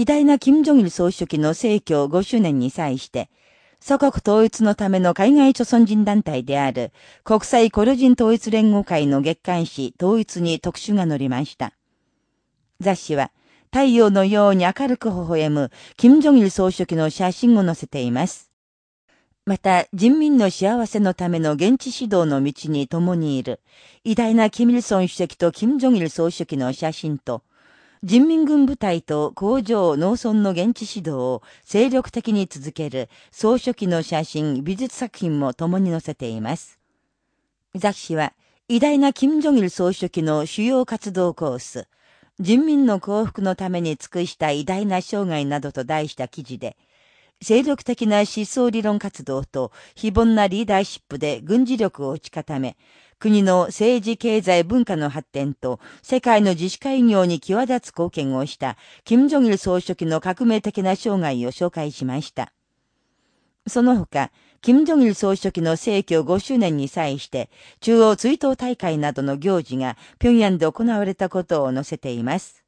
偉大な金正日総書記の逝去5周年に際して、祖国統一のための海外著存人団体である国際コロ人統一連合会の月刊誌統一に特集が載りました。雑誌は太陽のように明るく微笑む金正日総書記の写真を載せています。また、人民の幸せのための現地指導の道に共にいる、偉大なキミルソン主席と金正日総書記の写真と、人民軍部隊と工場、農村の現地指導を精力的に続ける総書記の写真、美術作品も共に載せています。雑誌は、偉大な金正日総書記の主要活動コース、人民の幸福のために尽くした偉大な生涯などと題した記事で、精力的な思想理論活動と非凡なリーダーシップで軍事力を打ち固め、国の政治経済文化の発展と世界の自主開業に際立つ貢献をした金正日総書記の革命的な生涯を紹介しました。その他、金正日総書記の逝去5周年に際して、中央追悼大会などの行事が平壌で行われたことを載せています。